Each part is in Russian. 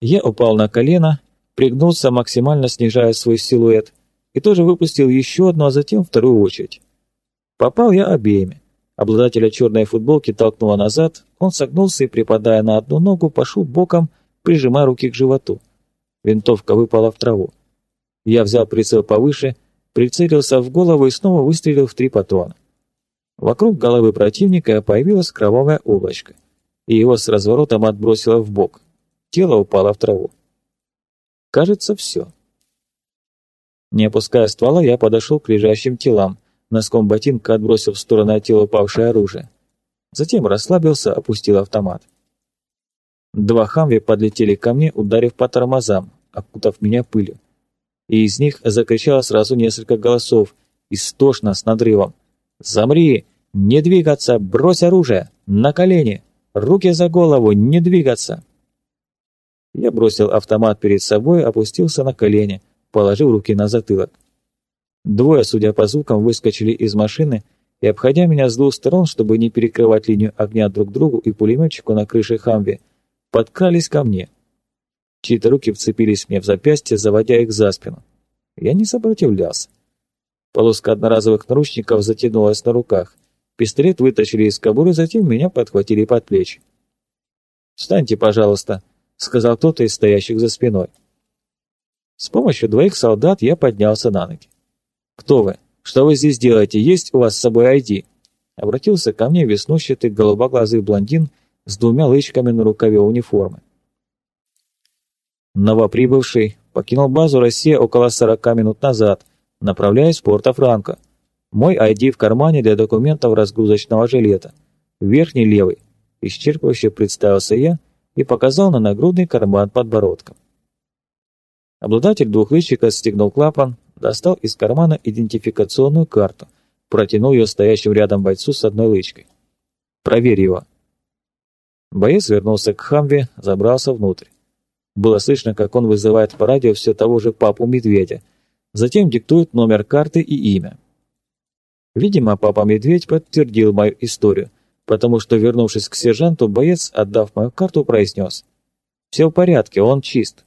Я упал на колено, пригнулся, максимально снижая свой силуэт, и тоже выпустил еще одну, а затем вторую очередь. Попал я обеими. Обладателя черной футболки толкнуло назад, он согнулся и, припадая на одну ногу, пошел боком, прижимая руки к животу. Винтовка выпала в траву. Я взял прицел повыше, прицелился в голову и снова выстрелил в три патрона. Вокруг головы противника появилась кровавая облачко, и его с разворотом отбросило в бок. Тело упало в траву. Кажется, все. Не опуская ствола, я подошел к лежащим телам, носком ботинка отбросил в сторону от тела упавшее оружие. Затем расслабился, опустил автомат. Два хамви подлетели ко мне, ударив по тормозам, окутав меня пылью. И из них закричало сразу несколько голосов, истошно, с надрывом. «Замри! Не двигаться! Брось оружие! На колени! Руки за голову! Не двигаться!» Я бросил автомат перед собой, опустился на колени, положил руки на затылок. Двое, судя по звукам, выскочили из машины и, обходя меня с двух сторон, чтобы не перекрывать линию огня друг другу и пулеметчику на крыше Хамви, подкрались ко мне. Чьи-то руки вцепились мне в запястье, заводя их за спину. Я не сопротивлялся. Полоска одноразовых наручников затянулась на руках. Пистолет вытащили из кобуры, затем меня подхватили под плечи. «Встаньте, пожалуйста», — сказал кто-то из стоящих за спиной. С помощью двоих солдат я поднялся на ноги. «Кто вы? Что вы здесь делаете? Есть у вас с собой ID?» Обратился ко мне веснущатый голубоглазый блондин с двумя лычками на рукаве униформы. Новоприбывший покинул базу «Россия» около 40 минут назад, направляясь в Порто-Франко. Мой ID в кармане для документов разгрузочного жилета. Верхний левый. Исчерпывающе представился я и показал на нагрудный карман подбородком. Обладатель двух лычек стегнул клапан, достал из кармана идентификационную карту, протянул ее стоящему рядом бойцу с одной лычкой. «Проверь его». Боец вернулся к Хамве, забрался внутрь. Было слышно, как он вызывает по радио все того же папу Медведя, затем диктует номер карты и имя. Видимо, папа Медведь подтвердил мою историю, потому что, вернувшись к сержанту, боец, отдав мою карту, произнес «Все в порядке, он чист».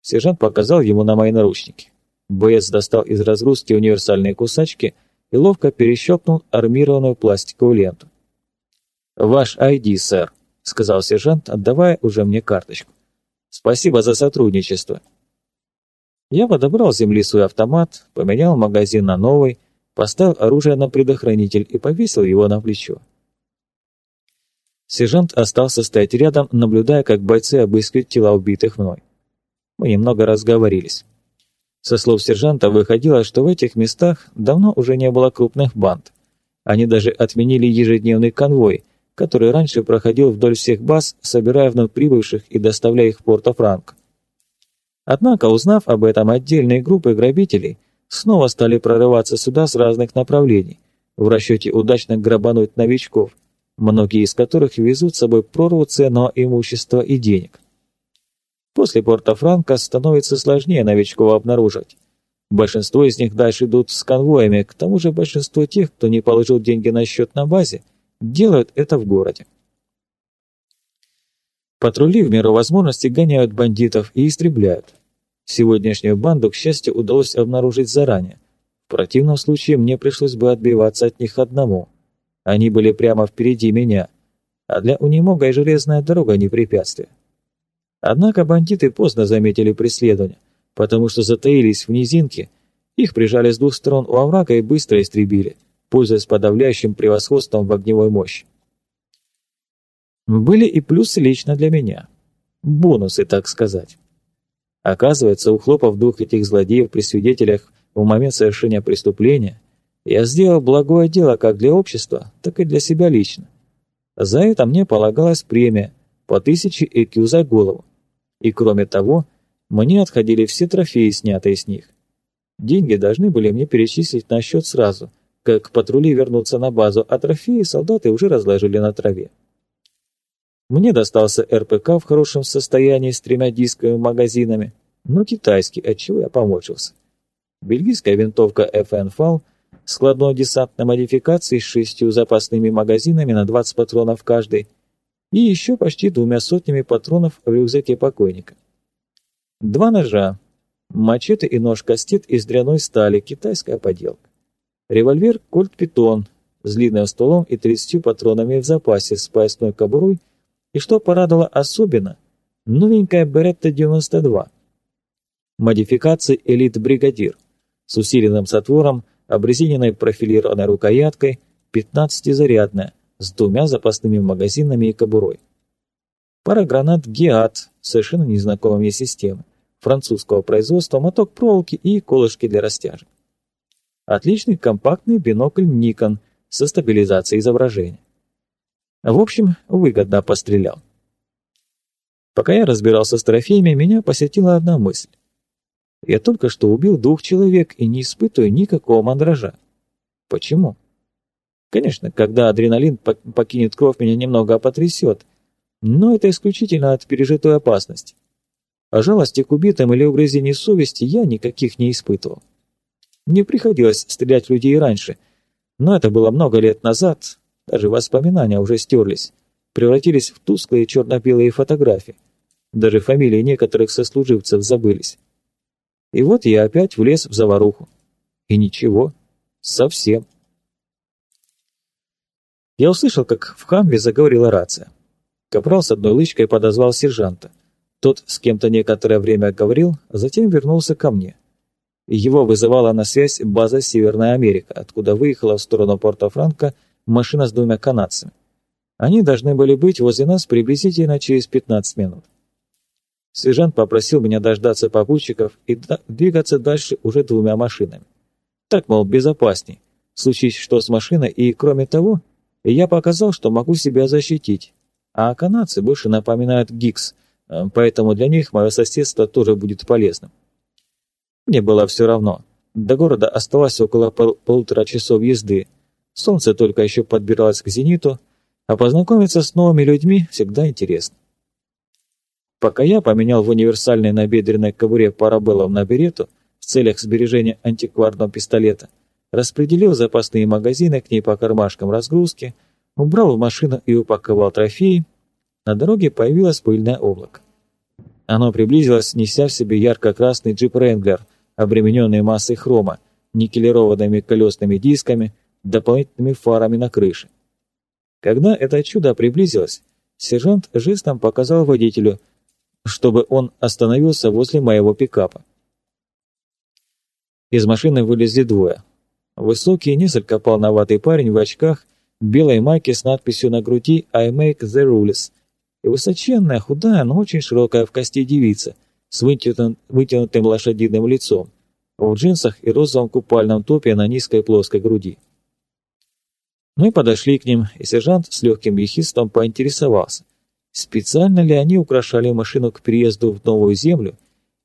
Сержант показал ему на мои наручники. Боец достал из разгрузки универсальные кусачки и ловко перещелкнул армированную пластиковую ленту. «Ваш ID, сэр», — сказал сержант, отдавая уже мне карточку. «Спасибо за сотрудничество». Я подобрал с земли свой автомат, поменял магазин на новый, поставил оружие на предохранитель и повесил его на плечо. Сержант остался стоять рядом, наблюдая, как бойцы обыскивают тела убитых мной. Мы немного разговорились. Со слов сержанта выходило, что в этих местах давно уже не было крупных банд. Они даже отменили ежедневный конвой, который раньше проходил вдоль всех баз, собирая вновь прибывших и доставляя их в Порто-Франко. Однако, узнав об этом, отдельные группы грабителей снова стали прорываться сюда с разных направлений, в расчете удачно грабануть новичков, многие из которых везут с собой прорву ценного имущества и денег. После Порто-Франко становится сложнее новичков обнаружить. Большинство из них дальше идут с конвоями, к тому же большинство тех, кто не положил деньги на счет на базе, делают это в городе. Патрули в меру возможности гоняют бандитов и истребляют. Сегодняшнюю банду, к счастью, удалось обнаружить заранее. В противном случае мне пришлось бы отбиваться от них одному. Они были прямо впереди меня, а для унемога и железная дорога не препятствие. Однако бандиты поздно заметили преследование, потому что затаились в низинке, их прижали с двух сторон у оврага и быстро истребили, пользуясь подавляющим превосходством в огневой мощи. Были и плюсы лично для меня. Бонусы, так сказать. Оказывается, ухлопав двух этих злодеев при свидетелях в момент совершения преступления, я сделал благое дело как для общества, так и для себя лично. За это мне полагалась премия по тысяче ЭКЮ за голову. И кроме того, мне отходили все трофеи, снятые с них. Деньги должны были мне перечислить на счет сразу, как патрули вернутся на базу, а трофеи солдаты уже разложили на траве. Мне достался РПК в хорошем состоянии с тремя дисковыми магазинами, но китайский, отчего я помочился. Бельгийская винтовка FN FAL складной десантной модификации с шестью запасными магазинами на 20 патронов каждый, и еще почти двумя сотнями патронов в рюкзаке покойника. Два ножа, мачете и нож-кастет из дряной стали, китайская поделка. Револьвер «Кольт Питон» с длинным стволом и 30 патронами в запасе с поясной кобурой, и что порадовало особенно, новенькая Беретта 92. Модификации «Элит Бригадир» с усиленным затвором, обрезиненной профилированной рукояткой, 15-зарядная, с двумя запасными магазинами и кобурой. Пара гранат «Геат» совершенно незнакомой мне системы, французского производства, моток проволоки и колышки для растяжек. Отличный компактный бинокль Nikon со стабилизацией изображения. В общем, выгодно пострелял. Пока я разбирался с трофеями, меня посетила одна мысль. Я только что убил двух человек и не испытываю никакого мандража. Почему? Конечно, когда адреналин покинет кровь, меня немного потрясет, но это исключительно от пережитой опасности. А жалости к убитым или угрызений совести я никаких не испытывал. Мне приходилось стрелять людей раньше, но это было много лет назад, даже воспоминания уже стерлись, превратились в тусклые черно-белые фотографии. Даже фамилии некоторых сослуживцев забылись. И вот я опять влез в заваруху. И ничего, совсем. Я услышал, как в хамве заговорила рация. Капрал с одной лычкой подозвал сержанта. Тот с кем-то некоторое время говорил, а затем вернулся ко мне. Его вызывала на связь база Северная Америка, откуда выехала в сторону Порто-Франко машина с двумя канадцами. Они должны были быть возле нас приблизительно через 15 минут. Сержант попросил меня дождаться попутчиков и двигаться дальше уже двумя машинами. Так, мол, безопасней. Случись что с машиной, и, кроме того, я показал, что могу себя защитить. А канадцы больше напоминают ГИКС, э, поэтому для них мое соседство тоже будет полезным. Мне было все равно. До города оставалось около пол полутора часов езды. Солнце только еще подбиралось к зениту, а познакомиться с новыми людьми всегда интересно. Пока я поменял в универсальной набедренной кобуре парабеллов на берету в целях сбережения антикварного пистолета, распределил запасные магазины к ней по кармашкам разгрузки, убрал в машину и упаковал трофеи, на дороге появилось пыльное облако. Оно приблизилось, неся в себе ярко-красный джип Ренглер, обремененный массой хрома, никелированными колесными дисками, дополнительными фарами на крыше. Когда это чудо приблизилось, сержант жестом показал водителю – чтобы он остановился возле моего пикапа. Из машины вылезли двое. Высокий, несколько полноватый парень в очках, белой майке с надписью на груди «I make the rules» и высоченная, худая, но очень широкая в кости девица с вытянутым, вытянутым лошадиным лицом, в джинсах и розовом купальном топе на низкой плоской груди. Мы подошли к ним, и сержант с легким ехистом поинтересовался, специально ли они украшали машину к переезду в новую землю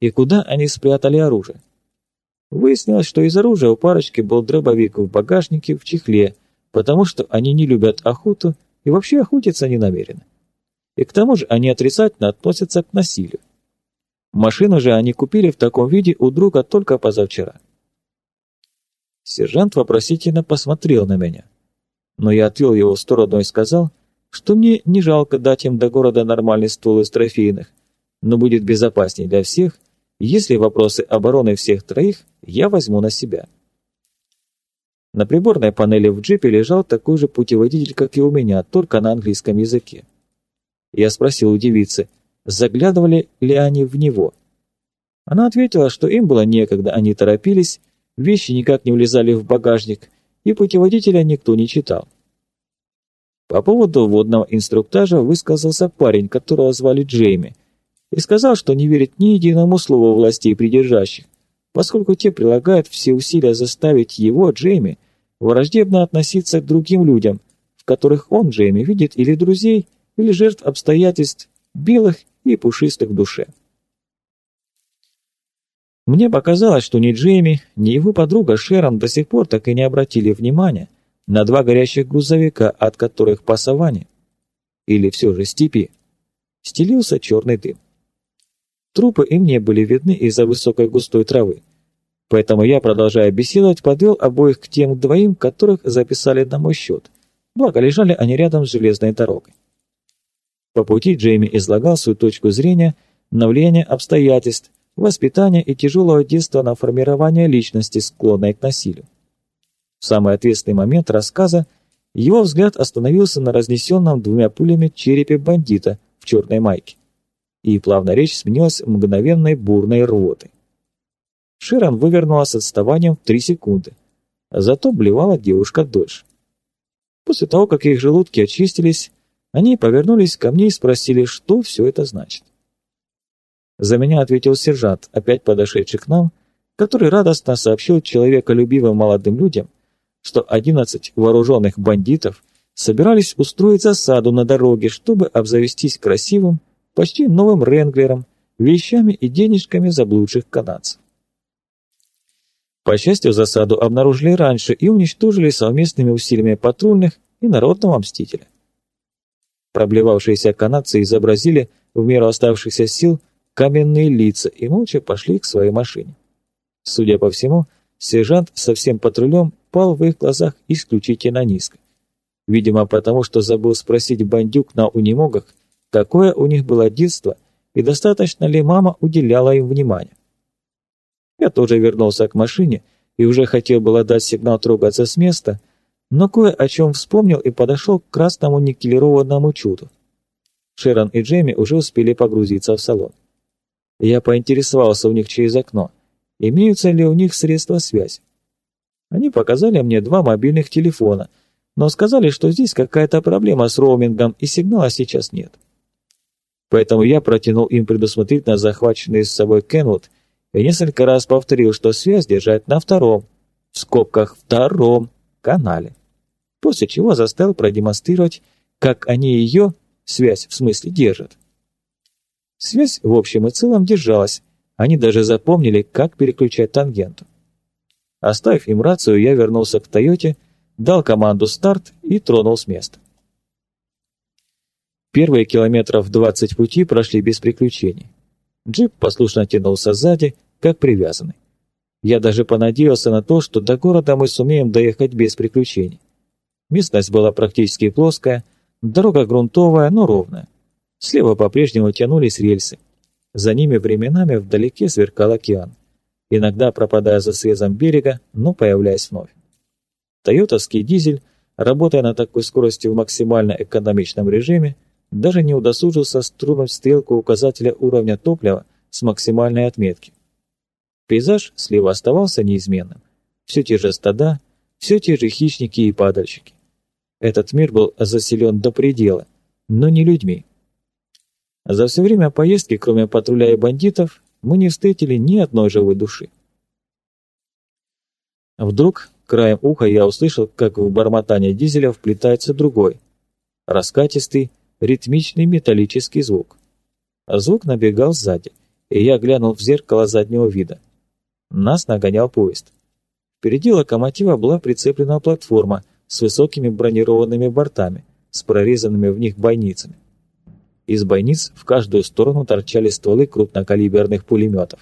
и куда они спрятали оружие. Выяснилось, что из оружия у парочки был дробовик в багажнике в чехле, потому что они не любят охоту и вообще охотиться не намерены. И к тому же они отрицательно относятся к насилию. Машину же они купили в таком виде у друга только позавчера. Сержант вопросительно посмотрел на меня, но я отвел его в сторону и сказал, что мне не жалко дать им до города нормальный ствол из трофейных, но будет безопаснее для всех, если вопросы обороны всех троих я возьму на себя. На приборной панели в джипе лежал такой же путеводитель, как и у меня, только на английском языке. Я спросил у девицы, заглядывали ли они в него. Она ответила, что им было некогда, они торопились, вещи никак не влезали в багажник, и путеводителя никто не читал. По поводу водного инструктажа высказался парень, которого звали Джейми, и сказал, что не верит ни единому слову властей придержащих, поскольку те прилагают все усилия заставить его, Джейми, враждебно относиться к другим людям, в которых он, Джейми, видит или друзей, или жертв обстоятельств, белых и пушистых в душе. Мне показалось, что ни Джейми, ни его подруга Шерон до сих пор так и не обратили внимания на два горящих грузовика, от которых по саванне, или все же степи, стелился черный дым. Трупы им не были видны из-за высокой густой травы, поэтому я, продолжая беседовать, подвел обоих к тем двоим, которых записали на мой счет, благо лежали они рядом с железной дорогой. По пути Джейми излагал свою точку зрения на влияние обстоятельств, воспитания и тяжелого детства на формирование личности, склонной к насилию. В самый ответственный момент рассказа его взгляд остановился на разнесенном двумя пулями черепе бандита в черной майке. И плавно речь сменилась мгновенной бурной рвотой. Широн вывернула с отставанием в три секунды. Зато блевала девушка дольше. После того, как их желудки очистились, они повернулись ко мне и спросили, что все это значит. За меня ответил сержант, опять подошедший к нам, который радостно сообщил человеколюбивым молодым людям, что одиннадцать вооруженных бандитов собирались устроить засаду на дороге, чтобы обзавестись красивым, почти новым ренглером, вещами и денежками заблудших канадцев. По счастью, засаду обнаружили раньше и уничтожили совместными усилиями патрульных и народного мстителя. Проблевавшиеся канадцы изобразили в меру оставшихся сил каменные лица и молча пошли к своей машине. Судя по всему, сержант со всем патрулем пал в их глазах исключительно низко. Видимо, потому что забыл спросить бандюк на унемогах, какое у них было детство и достаточно ли мама уделяла им внимания. Я тоже вернулся к машине и уже хотел было дать сигнал трогаться с места, но кое о чем вспомнил и подошел к красному никелированному чуду. Шерон и Джейми уже успели погрузиться в салон. Я поинтересовался у них через окно, имеются ли у них средства связи. Они показали мне два мобильных телефона, но сказали, что здесь какая-то проблема с роумингом и сигнала сейчас нет. Поэтому я протянул им предусмотрительно захваченный с собой Кенвуд и несколько раз повторил, что связь держать на втором, в скобках втором, канале. После чего заставил продемонстрировать, как они ее, связь в смысле, держат. Связь в общем и целом держалась, они даже запомнили, как переключать тангенту. Оставив им рацию, я вернулся к Тойоте, дал команду «Старт» и тронул с места. Первые километров 20 пути прошли без приключений. Джип послушно тянулся сзади, как привязанный. Я даже понадеялся на то, что до города мы сумеем доехать без приключений. Местность была практически плоская, дорога грунтовая, но ровная. Слева по-прежнему тянулись рельсы. За ними временами вдалеке сверкал океан, иногда пропадая за срезом берега, но появляясь вновь. Тойотовский дизель, работая на такой скорости в максимально экономичном режиме, даже не удосужился струнуть стрелку указателя уровня топлива с максимальной отметки. Пейзаж слева оставался неизменным. Все те же стада, все те же хищники и падальщики. Этот мир был заселен до предела, но не людьми. За все время поездки, кроме патруля и бандитов, мы не встретили ни одной живой души. Вдруг, краем уха, я услышал, как в бормотание дизеля вплетается другой, раскатистый, ритмичный металлический звук. Звук набегал сзади, и я глянул в зеркало заднего вида. Нас нагонял поезд. Впереди локомотива была прицеплена платформа с высокими бронированными бортами, с прорезанными в них бойницами. Из бойниц в каждую сторону торчали стволы крупнокалиберных пулеметов.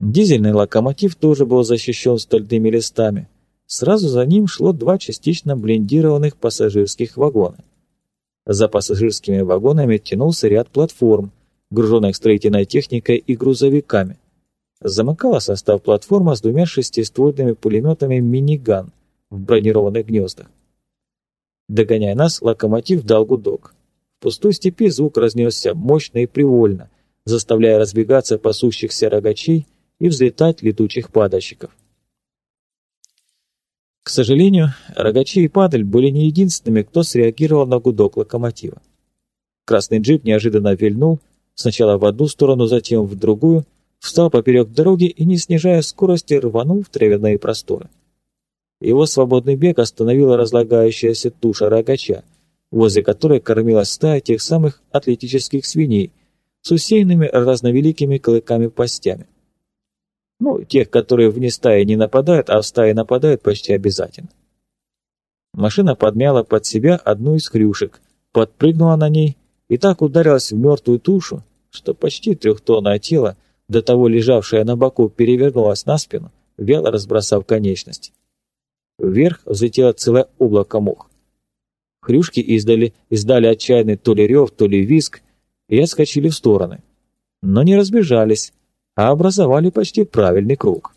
Дизельный локомотив тоже был защищен стальными листами. Сразу за ним шло два частично блиндированных пассажирских вагона. За пассажирскими вагонами тянулся ряд платформ, груженных строительной техникой и грузовиками – замыкала состав платформа с двумя шестиствольными пулеметами «Миниган» в бронированных гнездах. Догоняя нас, локомотив дал гудок. В пустой степи звук разнесся мощно и привольно, заставляя разбегаться пасущихся рогачей и взлетать летучих падальщиков. К сожалению, рогачи и падаль были не единственными, кто среагировал на гудок локомотива. Красный джип неожиданно вильнул, сначала в одну сторону, затем в другую, встал поперек дороги и, не снижая скорости, рванул в травяные просторы. Его свободный бег остановила разлагающаяся туша рогача, возле которой кормилась стая тех самых атлетических свиней с усеянными разновеликими клыками-постями. Ну, тех, которые вне стаи не нападают, а в стае нападают почти обязательно. Машина подмяла под себя одну из хрюшек, подпрыгнула на ней и так ударилась в мертвую тушу, что почти трехтонное тело до того лежавшая на боку перевернулась на спину, вяло разбросав конечности. Вверх взлетело целое облако мух. Хрюшки издали, издали отчаянный то ли рев, то ли виск, и отскочили в стороны. Но не разбежались, а образовали почти правильный круг.